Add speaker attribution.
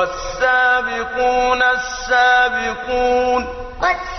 Speaker 1: والسابقون السابقون
Speaker 2: والسابقون